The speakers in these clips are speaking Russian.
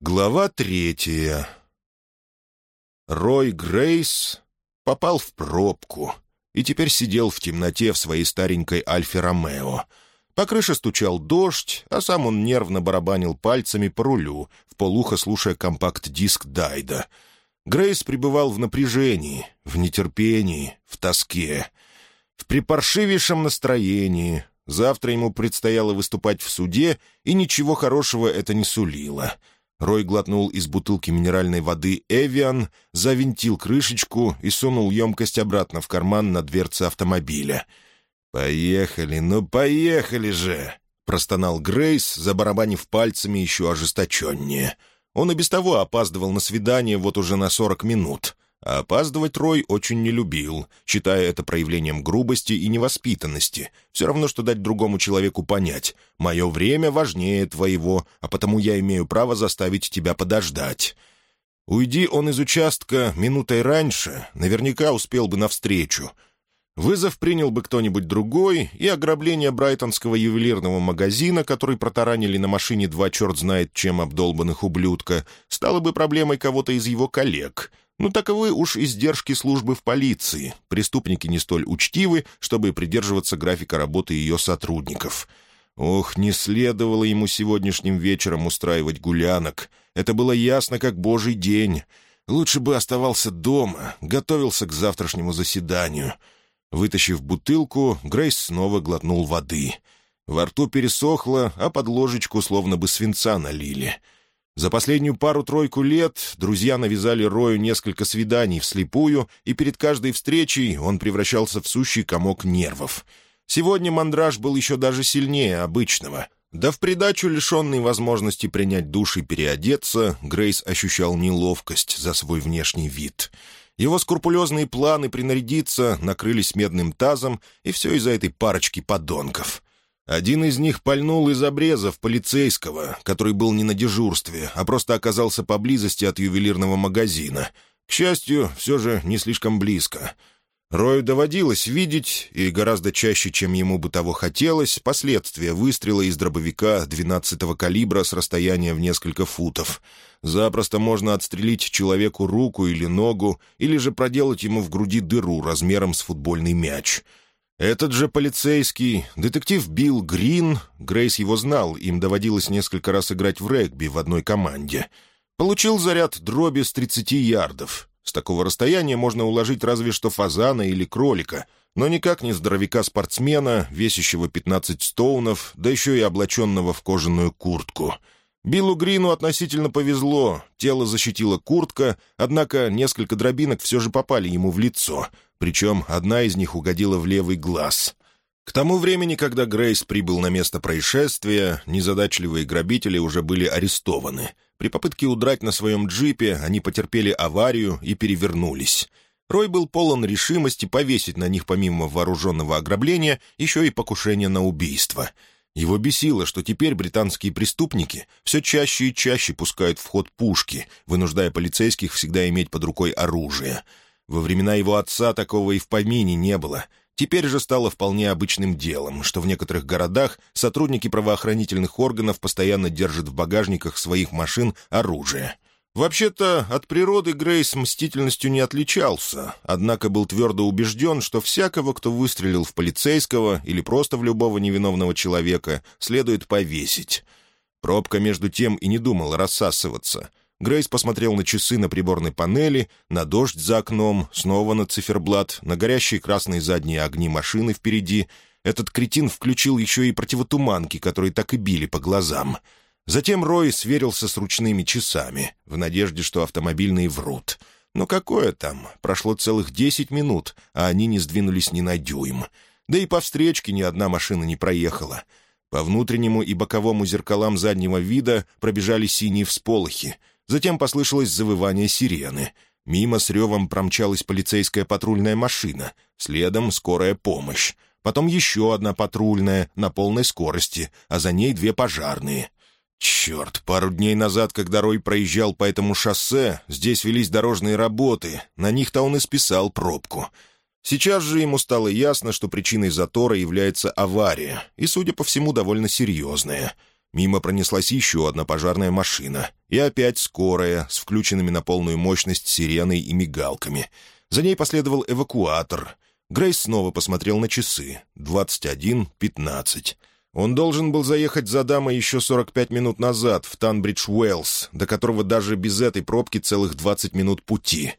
Глава третья. Рой Грейс попал в пробку и теперь сидел в темноте в своей старенькой Альфе Ромео. По крыше стучал дождь, а сам он нервно барабанил пальцами по рулю, в полухо слушая компакт-диск Дайда. Грейс пребывал в напряжении, в нетерпении, в тоске, в припаршивейшем настроении. Завтра ему предстояло выступать в суде, и ничего хорошего это не сулило — Рой глотнул из бутылки минеральной воды «Эвиан», завинтил крышечку и сунул емкость обратно в карман на дверце автомобиля. «Поехали, ну поехали же!» — простонал Грейс, забарабанив пальцами еще ожесточеннее. Он и без того опаздывал на свидание вот уже на сорок минут — а опаздывать Рой очень не любил, считая это проявлением грубости и невоспитанности. Все равно, что дать другому человеку понять. «Мое время важнее твоего, а потому я имею право заставить тебя подождать». Уйди он из участка минутой раньше, наверняка успел бы навстречу. Вызов принял бы кто-нибудь другой, и ограбление брайтонского ювелирного магазина, который протаранили на машине два черт знает чем обдолбанных ублюдка, стало бы проблемой кого-то из его коллег — ну, таковы уж издержки службы в полиции. Преступники не столь учтивы, чтобы придерживаться графика работы ее сотрудников. Ох, не следовало ему сегодняшним вечером устраивать гулянок. Это было ясно, как божий день. Лучше бы оставался дома, готовился к завтрашнему заседанию. Вытащив бутылку, Грейс снова глотнул воды. Во рту пересохло, а под ложечку словно бы свинца налили — за последнюю пару-тройку лет друзья навязали Рою несколько свиданий вслепую, и перед каждой встречей он превращался в сущий комок нервов. Сегодня мандраж был еще даже сильнее обычного. Да в придачу, лишенный возможности принять душ и переодеться, Грейс ощущал неловкость за свой внешний вид. Его скрупулезные планы принарядиться накрылись медным тазом, и все из-за этой парочки подонков — один из них пальнул из обрезов полицейского, который был не на дежурстве, а просто оказался поблизости от ювелирного магазина. К счастью, все же не слишком близко. Рою доводилось видеть, и гораздо чаще, чем ему бы того хотелось, последствия выстрела из дробовика 12-го калибра с расстояния в несколько футов. Запросто можно отстрелить человеку руку или ногу, или же проделать ему в груди дыру размером с футбольный мяч — этот же полицейский, детектив Билл Грин, Грейс его знал, им доводилось несколько раз играть в регби в одной команде, получил заряд дроби с 30 ярдов. С такого расстояния можно уложить разве что фазана или кролика, но никак не здоровяка-спортсмена, весящего 15 стоунов, да еще и облаченного в кожаную куртку — Биллу Грину относительно повезло, тело защитила куртка, однако несколько дробинок все же попали ему в лицо, причем одна из них угодила в левый глаз. К тому времени, когда Грейс прибыл на место происшествия, незадачливые грабители уже были арестованы. При попытке удрать на своем джипе они потерпели аварию и перевернулись. Рой был полон решимости повесить на них помимо вооруженного ограбления еще и покушение на убийство — его бесило, что теперь британские преступники все чаще и чаще пускают в ход пушки, вынуждая полицейских всегда иметь под рукой оружие. Во времена его отца такого и в помине не было. Теперь же стало вполне обычным делом, что в некоторых городах сотрудники правоохранительных органов постоянно держат в багажниках своих машин оружие — Вообще-то, от природы Грейс мстительностью не отличался, однако был твердо убежден, что всякого, кто выстрелил в полицейского или просто в любого невиновного человека, следует повесить. Пробка между тем и не думала рассасываться. Грейс посмотрел на часы на приборной панели, на дождь за окном, снова на циферблат, на горящие красные задние огни машины впереди. Этот кретин включил еще и противотуманки, которые так и били по глазам — Затем Рой сверился с ручными часами, в надежде, что автомобильные врут. Но какое там? Прошло целых десять минут, а они не сдвинулись ни на дюйм. Да и по встречке ни одна машина не проехала. По внутреннему и боковому зеркалам заднего вида пробежали синие всполохи. Затем послышалось завывание сирены. Мимо с ревом промчалась полицейская патрульная машина, следом скорая помощь. Потом еще одна патрульная на полной скорости, а за ней две пожарные — Черт, пару дней назад, когда Рой проезжал по этому шоссе, здесь велись дорожные работы, на них-то он и списал пробку. Сейчас же ему стало ясно, что причиной затора является авария, и, судя по всему, довольно серьезная. Мимо пронеслась еще одна пожарная машина. И опять скорая, с включенными на полную мощность сиреной и мигалками. За ней последовал эвакуатор. Грейс снова посмотрел на часы. Двадцать один пятнадцать. Он должен был заехать за дамой еще 45 минут назад в Танбридж-Уэллс, до которого даже без этой пробки целых 20 минут пути.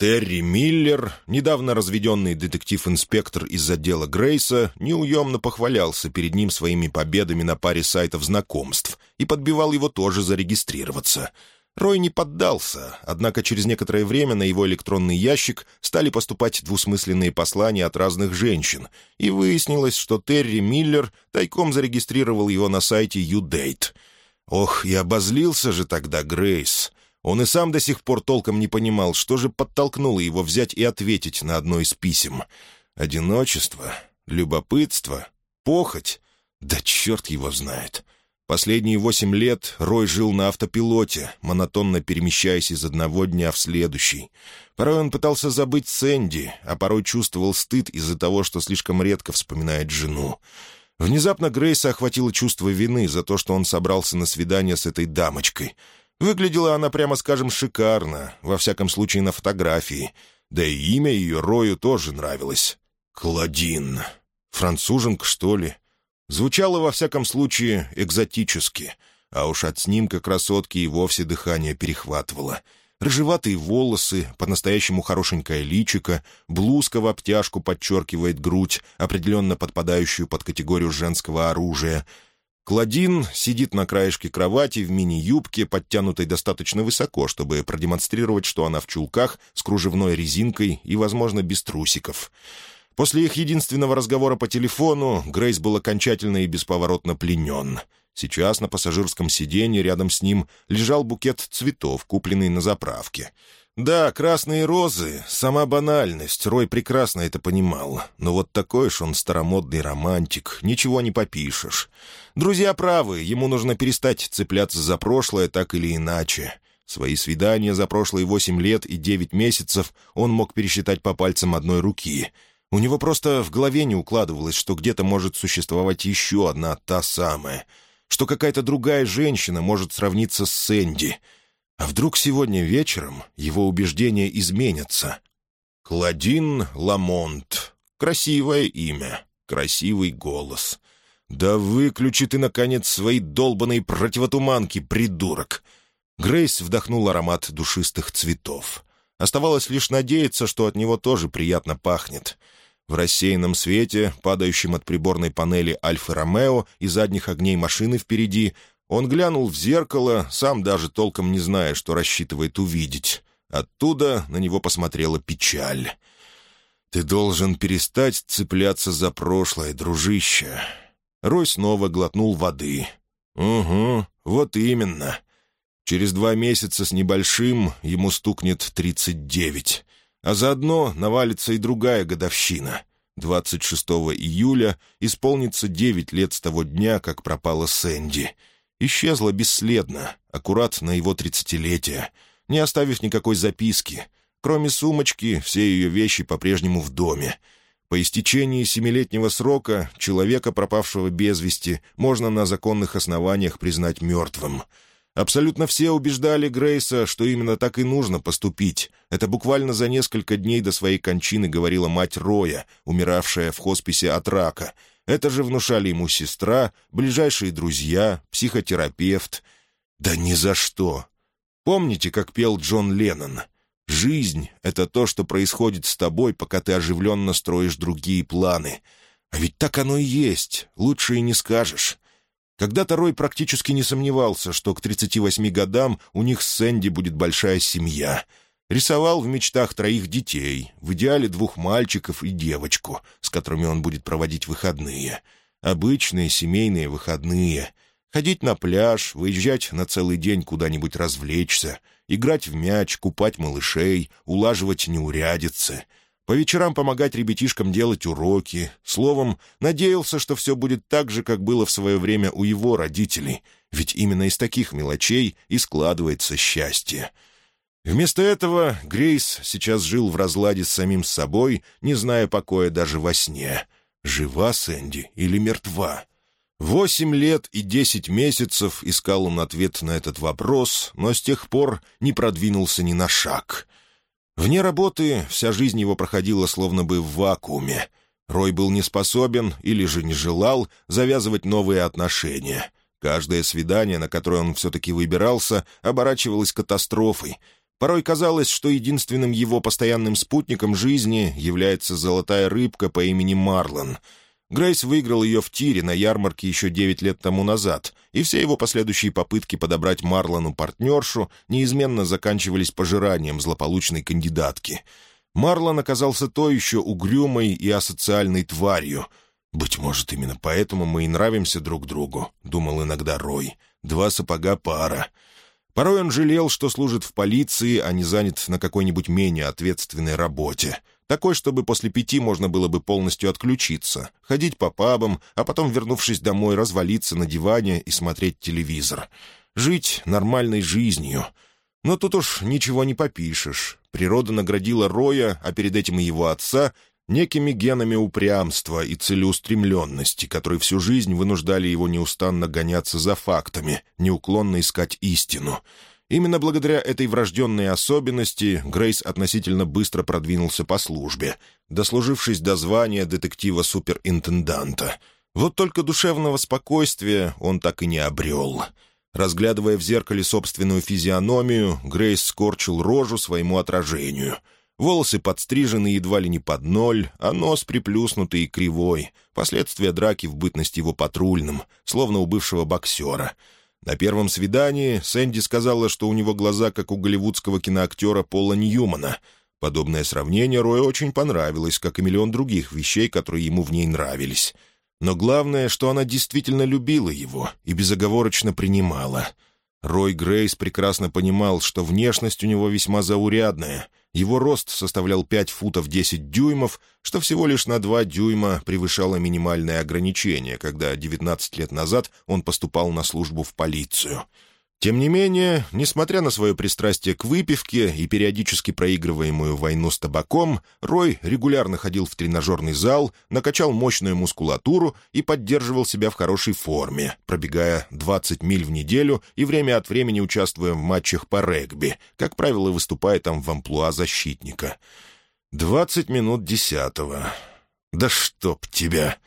Терри Миллер, недавно разведенный детектив-инспектор из отдела Грейса, неуемно похвалялся перед ним своими победами на паре сайтов знакомств и подбивал его тоже зарегистрироваться — Рой не поддался, однако через некоторое время на его электронный ящик стали поступать двусмысленные послания от разных женщин, и выяснилось, что Терри Миллер тайком зарегистрировал его на сайте YouDate. Ох, и обозлился же тогда Грейс. Он и сам до сих пор толком не понимал, что же подтолкнуло его взять и ответить на одно из писем. Одиночество, любопытство, похоть. Да черт его знает. Последние восемь лет Рой жил на автопилоте, монотонно перемещаясь из одного дня в следующий. Порой он пытался забыть Сэнди, а порой чувствовал стыд из-за того, что слишком редко вспоминает жену. Внезапно Грейса охватило чувство вины за то, что он собрался на свидание с этой дамочкой. Выглядела она, прямо скажем, шикарно, во всяком случае на фотографии. Да и имя ее Рою тоже нравилось. Клодин. Француженка, что ли? Звучало, во всяком случае, экзотически, а уж от снимка красотки и вовсе дыхание перехватывало. Рыжеватые волосы, по-настоящему хорошенькое личико, блузка в обтяжку подчеркивает грудь, определенно подпадающую под категорию женского оружия. Кладин сидит на краешке кровати в мини-юбке, подтянутой достаточно высоко, чтобы продемонстрировать, что она в чулках с кружевной резинкой и, возможно, без трусиков. После их единственного разговора по телефону Грейс был окончательно и бесповоротно пленен. Сейчас на пассажирском сиденье рядом с ним лежал букет цветов, купленный на заправке. Да, красные розы — сама банальность, Рой прекрасно это понимал. Но вот такой ж он старомодный романтик, ничего не попишешь. Друзья правы, ему нужно перестать цепляться за прошлое так или иначе. Свои свидания за прошлые восемь лет и девять месяцев он мог пересчитать по пальцам одной руки — у него просто в голове не укладывалось, что где-то может существовать еще одна та самая, что какая-то другая женщина может сравниться с Сэнди. А вдруг сегодня вечером его убеждения изменятся? Кладин Ламонт. Красивое имя, красивый голос. «Да выключи ты, наконец, свои долбаные противотуманки, придурок!» Грейс вдохнул аромат душистых цветов. Оставалось лишь надеяться, что от него тоже приятно пахнет — в рассеянном свете, падающем от приборной панели Альфа-Ромео и задних огней машины впереди, он глянул в зеркало, сам даже толком не зная, что рассчитывает увидеть. Оттуда на него посмотрела печаль. «Ты должен перестать цепляться за прошлое, дружище». Рой снова глотнул воды. «Угу, вот именно. Через два месяца с небольшим ему стукнет тридцать девять. А заодно навалится и другая годовщина. 26 июля исполнится 9 лет с того дня, как пропала Сэнди. Исчезла бесследно, аккурат на его тридцатилетие, не оставив никакой записки. Кроме сумочки, все ее вещи по-прежнему в доме. По истечении семилетнего срока человека, пропавшего без вести, можно на законных основаниях признать мертвым — Абсолютно все убеждали Грейса, что именно так и нужно поступить. Это буквально за несколько дней до своей кончины говорила мать Роя, умиравшая в хосписе от рака. Это же внушали ему сестра, ближайшие друзья, психотерапевт. Да ни за что. Помните, как пел Джон Леннон? «Жизнь — это то, что происходит с тобой, пока ты оживленно строишь другие планы». А ведь так оно и есть, лучше и не скажешь. Когда-то Рой практически не сомневался, что к 38 годам у них с Сэнди будет большая семья. Рисовал в мечтах троих детей, в идеале двух мальчиков и девочку, с которыми он будет проводить выходные. Обычные семейные выходные. Ходить на пляж, выезжать на целый день куда-нибудь развлечься, играть в мяч, купать малышей, улаживать неурядицы — по вечерам помогать ребятишкам делать уроки. Словом, надеялся, что все будет так же, как было в свое время у его родителей, ведь именно из таких мелочей и складывается счастье. Вместо этого Грейс сейчас жил в разладе с самим собой, не зная покоя даже во сне. Жива Сэнди или мертва? Восемь лет и десять месяцев искал он ответ на этот вопрос, но с тех пор не продвинулся ни на шаг. Вне работы вся жизнь его проходила словно бы в вакууме. Рой был не способен или же не желал завязывать новые отношения. Каждое свидание, на которое он все-таки выбирался, оборачивалось катастрофой. Порой казалось, что единственным его постоянным спутником жизни является золотая рыбка по имени Марлон — Грейс выиграл ее в тире на ярмарке еще девять лет тому назад, и все его последующие попытки подобрать Марлону партнершу неизменно заканчивались пожиранием злополучной кандидатки. Марлон оказался то еще угрюмой и асоциальной тварью. «Быть может, именно поэтому мы и нравимся друг другу», — думал иногда Рой. «Два сапога пара». Порой он жалел, что служит в полиции, а не занят на какой-нибудь менее ответственной работе. Такой, чтобы после пяти можно было бы полностью отключиться, ходить по пабам, а потом, вернувшись домой, развалиться на диване и смотреть телевизор. Жить нормальной жизнью. Но тут уж ничего не попишешь. Природа наградила Роя, а перед этим и его отца, некими генами упрямства и целеустремленности, которые всю жизнь вынуждали его неустанно гоняться за фактами, неуклонно искать истину — Именно благодаря этой врожденной особенности Грейс относительно быстро продвинулся по службе, дослужившись до звания детектива-суперинтенданта. Вот только душевного спокойствия он так и не обрел. Разглядывая в зеркале собственную физиономию, Грейс скорчил рожу своему отражению. Волосы подстрижены едва ли не под ноль, а нос приплюснутый и кривой, последствия драки в бытность его патрульным, словно у бывшего боксера — на первом свидании Сэнди сказала, что у него глаза, как у голливудского киноактера Пола Ньюмана. Подобное сравнение Рою очень понравилось, как и миллион других вещей, которые ему в ней нравились. Но главное, что она действительно любила его и безоговорочно принимала. Рой Грейс прекрасно понимал, что внешность у него весьма заурядная — его рост составлял 5 футов 10 дюймов, что всего лишь на 2 дюйма превышало минимальное ограничение, когда 19 лет назад он поступал на службу в полицию. Тем не менее, несмотря на свое пристрастие к выпивке и периодически проигрываемую войну с табаком, Рой регулярно ходил в тренажерный зал, накачал мощную мускулатуру и поддерживал себя в хорошей форме, пробегая 20 миль в неделю и время от времени участвуя в матчах по регби, как правило, выступая там в амплуа защитника. «Двадцать минут десятого. Да чтоб тебя!»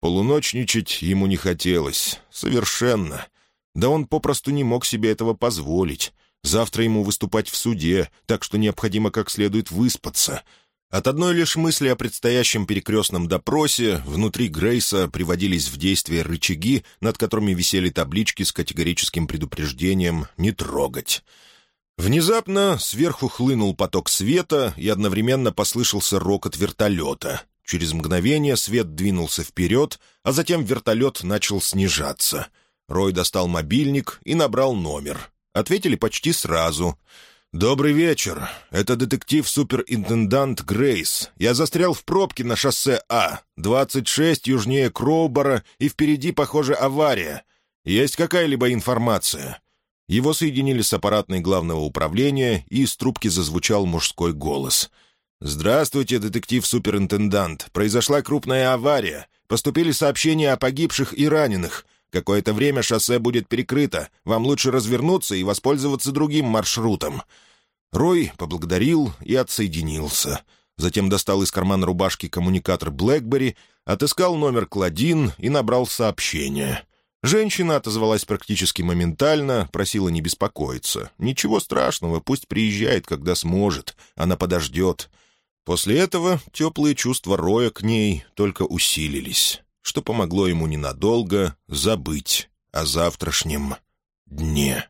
Полуночничать ему не хотелось. Совершенно. Да он попросту не мог себе этого позволить. Завтра ему выступать в суде, так что необходимо как следует выспаться. От одной лишь мысли о предстоящем перекрестном допросе внутри Грейса приводились в действие рычаги, над которыми висели таблички с категорическим предупреждением «не трогать». Внезапно сверху хлынул поток света, и одновременно послышался рокот вертолета. Через мгновение свет двинулся вперед, а затем вертолет начал снижаться — Рой достал мобильник и набрал номер. Ответили почти сразу. «Добрый вечер. Это детектив-суперинтендант Грейс. Я застрял в пробке на шоссе А. 26 южнее Кроубора, и впереди, похоже, авария. Есть какая-либо информация?» Его соединили с аппаратной главного управления, и из трубки зазвучал мужской голос. «Здравствуйте, детектив-суперинтендант. Произошла крупная авария. Поступили сообщения о погибших и раненых. Какое-то время шоссе будет перекрыто. Вам лучше развернуться и воспользоваться другим маршрутом». Рой поблагодарил и отсоединился. Затем достал из кармана рубашки коммуникатор «Блэкбери», отыскал номер Кладин и набрал сообщение. Женщина отозвалась практически моментально, просила не беспокоиться. «Ничего страшного, пусть приезжает, когда сможет. Она подождет». После этого теплые чувства Роя к ней только усилились что помогло ему ненадолго забыть о завтрашнем дне.